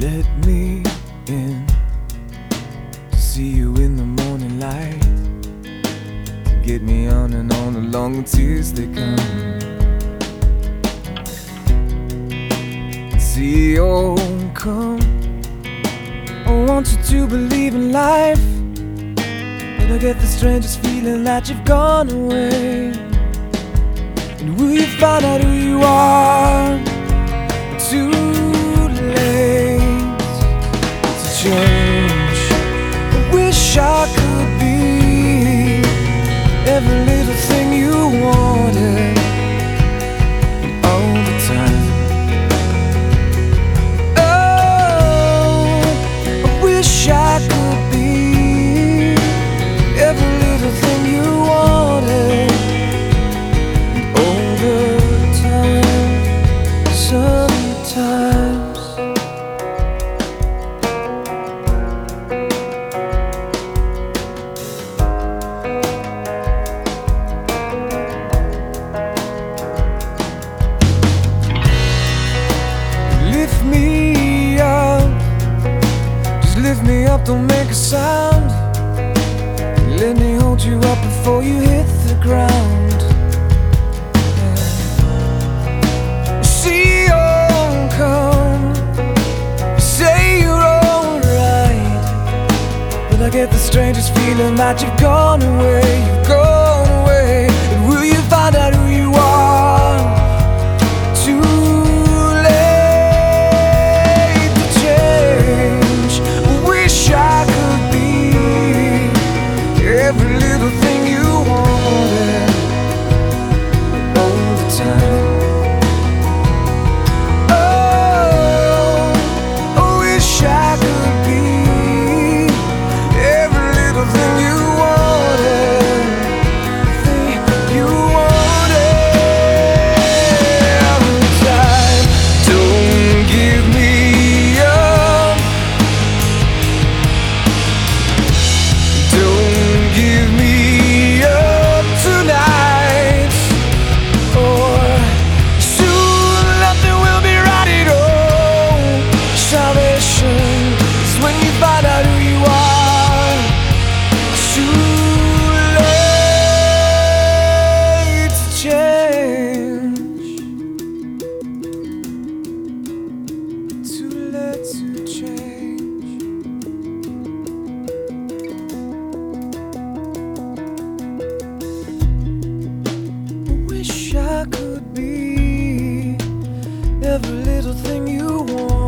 Let me in to see you in the morning light. To get me on and on along the tears they come. See, oh, come. I want you to believe in life. But I get the strangest feeling that you've gone away. And will you find out who you are? Don't make a sound. Let me hold you up before you hit the ground. Yeah. See you come, say you're alright, but I get the strangest feeling that you've gone away, you've gone be every little thing you wanted